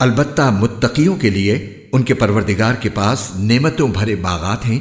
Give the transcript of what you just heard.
अलबत्ता मुत्तकियों के लिए उनके परवरदिगार के पास नेमतों भरे बागात हैं।